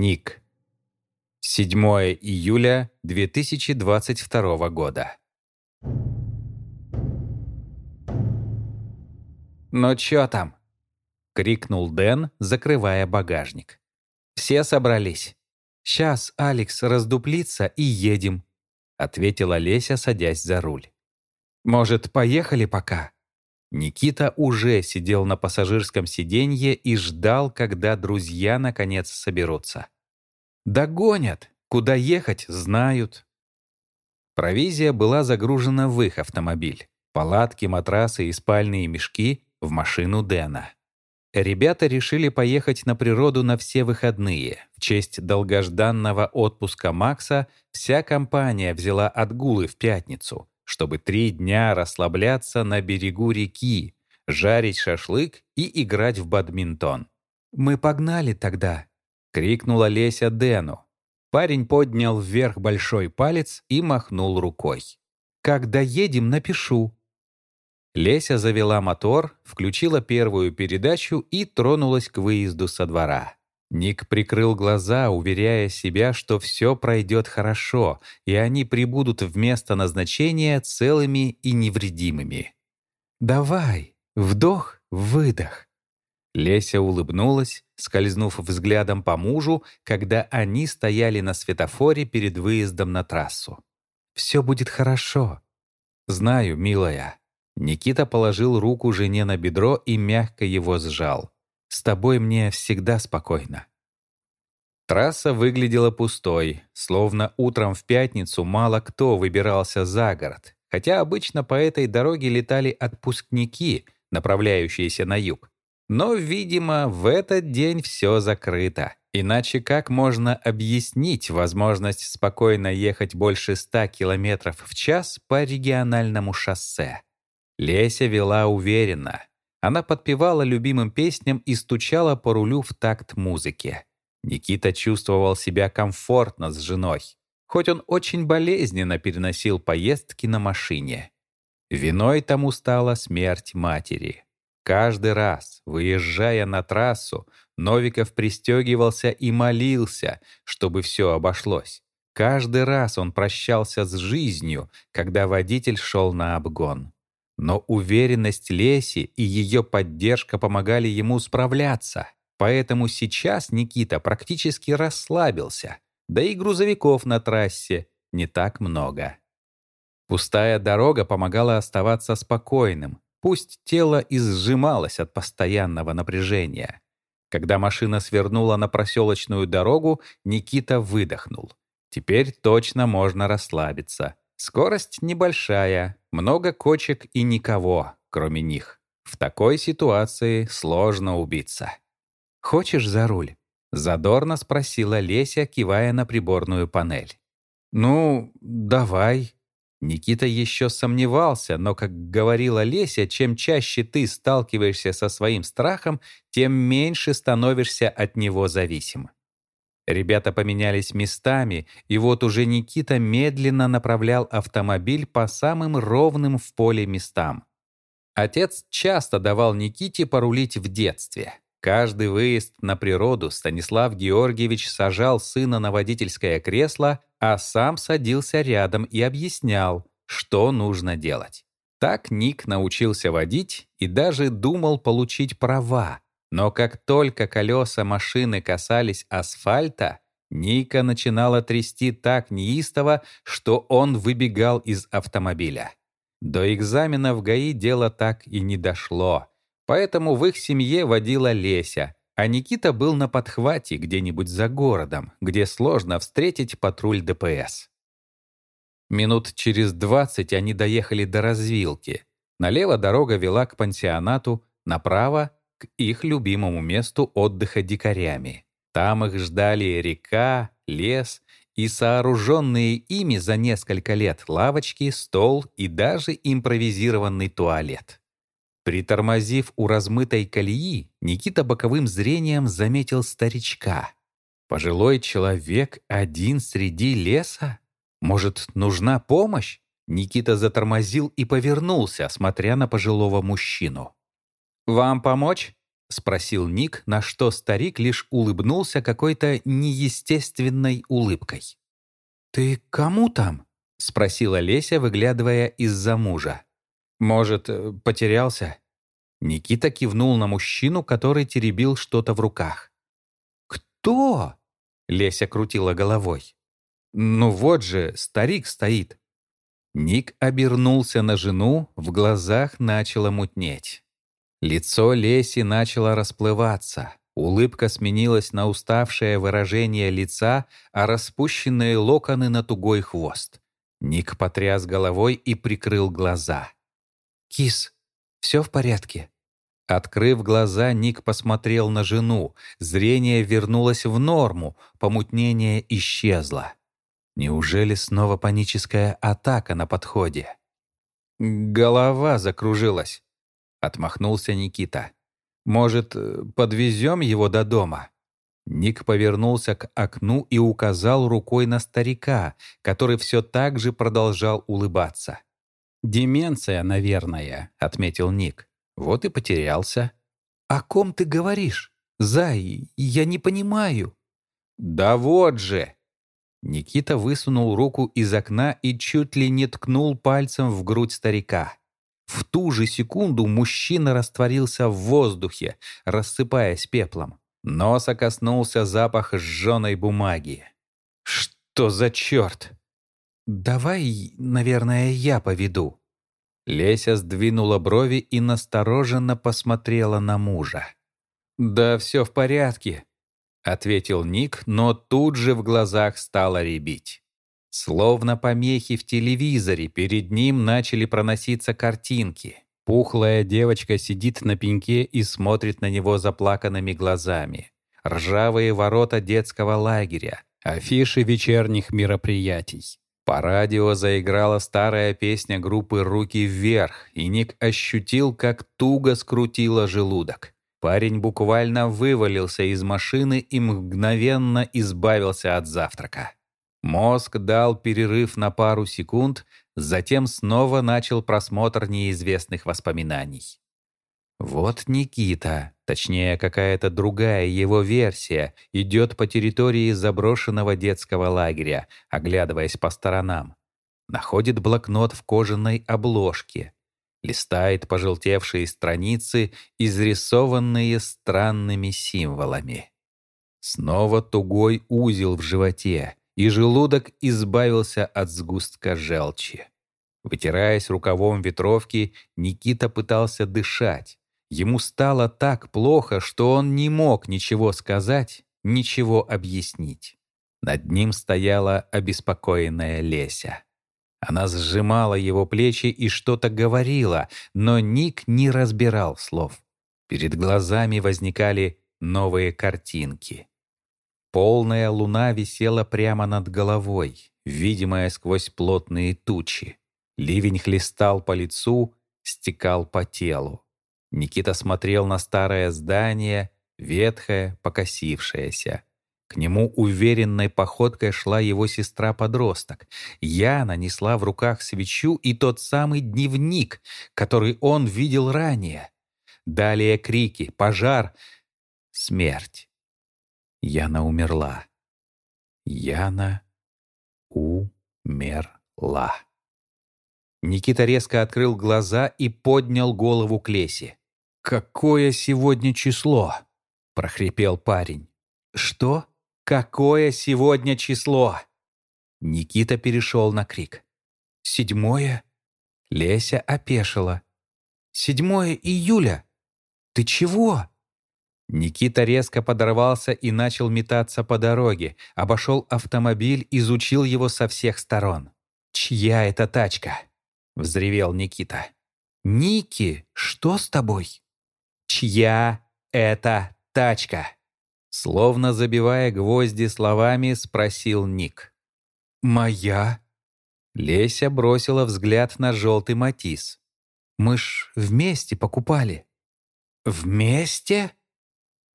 Ник. 7 июля 2022 года. «Ну чё там?» — крикнул Дэн, закрывая багажник. «Все собрались. Сейчас Алекс раздуплится и едем», — ответила Леся, садясь за руль. «Может, поехали пока?» Никита уже сидел на пассажирском сиденье и ждал, когда друзья наконец соберутся. «Догонят! Куда ехать, знают!» Провизия была загружена в их автомобиль. Палатки, матрасы и спальные мешки в машину Дэна. Ребята решили поехать на природу на все выходные. В честь долгожданного отпуска Макса вся компания взяла отгулы в пятницу, чтобы три дня расслабляться на берегу реки, жарить шашлык и играть в бадминтон. «Мы погнали тогда!» — крикнула Леся Дэну. Парень поднял вверх большой палец и махнул рукой. «Когда едем, напишу». Леся завела мотор, включила первую передачу и тронулась к выезду со двора. Ник прикрыл глаза, уверяя себя, что все пройдет хорошо, и они прибудут в место назначения целыми и невредимыми. «Давай, вдох, выдох». Леся улыбнулась, скользнув взглядом по мужу, когда они стояли на светофоре перед выездом на трассу. «Все будет хорошо». «Знаю, милая», Никита положил руку жене на бедро и мягко его сжал. «С тобой мне всегда спокойно». Трасса выглядела пустой, словно утром в пятницу мало кто выбирался за город, хотя обычно по этой дороге летали отпускники, направляющиеся на юг. Но, видимо, в этот день все закрыто. Иначе как можно объяснить возможность спокойно ехать больше 100 км в час по региональному шоссе? Леся вела уверенно. Она подпевала любимым песням и стучала по рулю в такт музыки. Никита чувствовал себя комфортно с женой, хоть он очень болезненно переносил поездки на машине. Виной тому стала смерть матери. Каждый раз, выезжая на трассу, Новиков пристегивался и молился, чтобы все обошлось. Каждый раз он прощался с жизнью, когда водитель шел на обгон. Но уверенность Леси и ее поддержка помогали ему справляться. Поэтому сейчас Никита практически расслабился. Да и грузовиков на трассе не так много. Пустая дорога помогала оставаться спокойным, пусть тело и сжималось от постоянного напряжения. Когда машина свернула на проселочную дорогу, Никита выдохнул. Теперь точно можно расслабиться. Скорость небольшая, много кочек и никого, кроме них. В такой ситуации сложно убиться. «Хочешь за руль?» — задорно спросила Леся, кивая на приборную панель. «Ну, давай». Никита еще сомневался, но, как говорила Леся, чем чаще ты сталкиваешься со своим страхом, тем меньше становишься от него зависим. Ребята поменялись местами, и вот уже Никита медленно направлял автомобиль по самым ровным в поле местам. Отец часто давал Никите порулить в детстве. Каждый выезд на природу Станислав Георгиевич сажал сына на водительское кресло, а сам садился рядом и объяснял, что нужно делать. Так Ник научился водить и даже думал получить права, но как только колеса машины касались асфальта, Ника начинала трясти так неистово, что он выбегал из автомобиля. До экзамена в ГАИ дело так и не дошло, поэтому в их семье водила Леся, а Никита был на подхвате где-нибудь за городом, где сложно встретить патруль ДПС. Минут через двадцать они доехали до развилки. Налево дорога вела к пансионату, направо к их любимому месту отдыха дикарями. Там их ждали река, лес и сооруженные ими за несколько лет лавочки, стол и даже импровизированный туалет. Притормозив у размытой колеи, Никита боковым зрением заметил старичка. Пожилой человек один среди леса? Может, нужна помощь? Никита затормозил и повернулся, смотря на пожилого мужчину. «Вам помочь?» — спросил Ник, на что старик лишь улыбнулся какой-то неестественной улыбкой. «Ты кому там?» — спросила Леся, выглядывая из-за мужа. «Может, э, потерялся?» Никита кивнул на мужчину, который теребил что-то в руках. «Кто?» — Леся крутила головой. «Ну вот же, старик стоит». Ник обернулся на жену, в глазах начало мутнеть. Лицо Леси начало расплываться. Улыбка сменилась на уставшее выражение лица, а распущенные локоны на тугой хвост. Ник потряс головой и прикрыл глаза. «Кис, все в порядке?» Открыв глаза, Ник посмотрел на жену. Зрение вернулось в норму, помутнение исчезло. Неужели снова паническая атака на подходе? Голова закружилась. Отмахнулся Никита. «Может, подвезем его до дома?» Ник повернулся к окну и указал рукой на старика, который все так же продолжал улыбаться. «Деменция, наверное», — отметил Ник. Вот и потерялся. «О ком ты говоришь? Зай, я не понимаю». «Да вот же!» Никита высунул руку из окна и чуть ли не ткнул пальцем в грудь старика. В ту же секунду мужчина растворился в воздухе, рассыпаясь пеплом. Носа коснулся запах сжженной бумаги. «Что за черт?» «Давай, наверное, я поведу». Леся сдвинула брови и настороженно посмотрела на мужа. «Да все в порядке», — ответил Ник, но тут же в глазах стало рябить. Словно помехи в телевизоре, перед ним начали проноситься картинки. Пухлая девочка сидит на пеньке и смотрит на него заплаканными глазами. Ржавые ворота детского лагеря, афиши вечерних мероприятий. По радио заиграла старая песня группы «Руки вверх», и Ник ощутил, как туго скрутило желудок. Парень буквально вывалился из машины и мгновенно избавился от завтрака. Мозг дал перерыв на пару секунд, затем снова начал просмотр неизвестных воспоминаний. Вот Никита, точнее какая-то другая его версия, идет по территории заброшенного детского лагеря, оглядываясь по сторонам. Находит блокнот в кожаной обложке. Листает пожелтевшие страницы, изрисованные странными символами. Снова тугой узел в животе, и желудок избавился от сгустка желчи. Вытираясь рукавом ветровки, Никита пытался дышать. Ему стало так плохо, что он не мог ничего сказать, ничего объяснить. Над ним стояла обеспокоенная Леся. Она сжимала его плечи и что-то говорила, но Ник не разбирал слов. Перед глазами возникали новые картинки. Полная луна висела прямо над головой, видимая сквозь плотные тучи. Ливень хлестал по лицу, стекал по телу. Никита смотрел на старое здание, ветхое, покосившееся. К нему уверенной походкой шла его сестра-подросток. Яна несла в руках свечу и тот самый дневник, который он видел ранее. Далее крики, пожар, смерть. Яна умерла. Яна умерла. Никита резко открыл глаза и поднял голову к Лесе. «Какое сегодня число?» — прохрипел парень. «Что? Какое сегодня число?» Никита перешел на крик. «Седьмое?» Леся опешила. «Седьмое июля? Ты чего?» Никита резко подорвался и начал метаться по дороге, обошел автомобиль, изучил его со всех сторон. «Чья это тачка?» — взревел Никита. «Ники, что с тобой?» «Чья это тачка?» Словно забивая гвозди словами, спросил Ник. «Моя?» Леся бросила взгляд на желтый матис. «Мы ж вместе покупали». «Вместе?»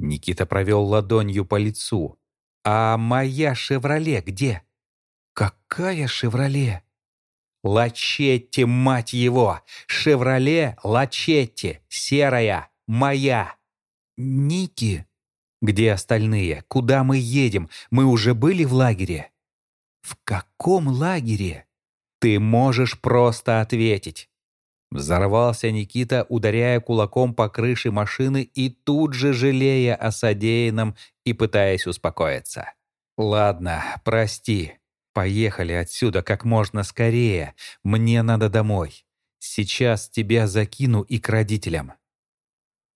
Никита провел ладонью по лицу. «А моя «Шевроле» где?» «Какая «Шевроле»?» «Лачетти, мать его! «Шевроле» Лачетти, серая, моя!» Ники?» «Где остальные? Куда мы едем? Мы уже были в лагере?» «В каком лагере?» «Ты можешь просто ответить». Взорвался Никита, ударяя кулаком по крыше машины и тут же жалея о содеянном и пытаясь успокоиться. «Ладно, прости. Поехали отсюда как можно скорее. Мне надо домой. Сейчас тебя закину и к родителям».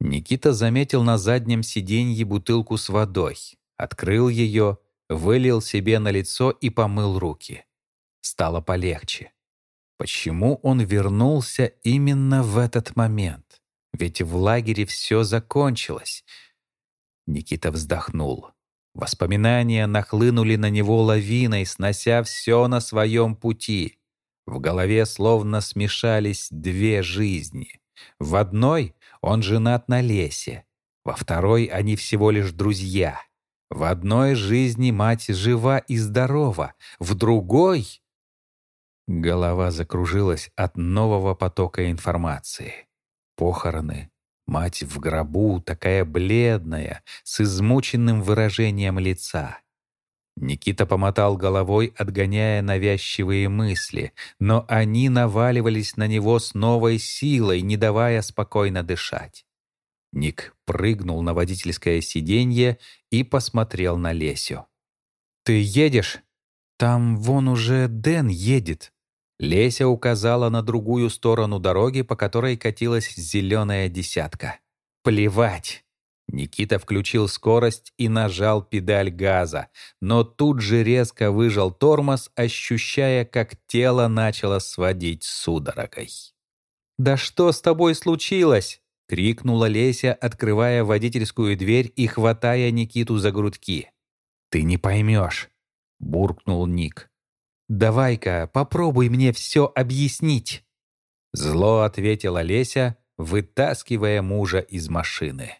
Никита заметил на заднем сиденье бутылку с водой, открыл ее, вылил себе на лицо и помыл руки. Стало полегче. Почему он вернулся именно в этот момент? Ведь в лагере все закончилось. Никита вздохнул. Воспоминания нахлынули на него лавиной, снося все на своем пути. В голове словно смешались две жизни. В одной он женат на Лесе, во второй они всего лишь друзья. В одной жизни мать жива и здорова, в другой... Голова закружилась от нового потока информации. Похороны, мать в гробу, такая бледная, с измученным выражением лица. Никита помотал головой, отгоняя навязчивые мысли, но они наваливались на него с новой силой, не давая спокойно дышать. Ник прыгнул на водительское сиденье и посмотрел на Лесю. «Ты едешь? Там вон уже Дэн едет». Леся указала на другую сторону дороги, по которой катилась зеленая десятка. «Плевать!» Никита включил скорость и нажал педаль газа, но тут же резко выжал тормоз, ощущая, как тело начало сводить судорогой. «Да что с тобой случилось?» — крикнула Леся, открывая водительскую дверь и хватая Никиту за грудки. «Ты не поймешь», — буркнул Ник. «Давай-ка, попробуй мне все объяснить». Зло ответила Леся, вытаскивая мужа из машины.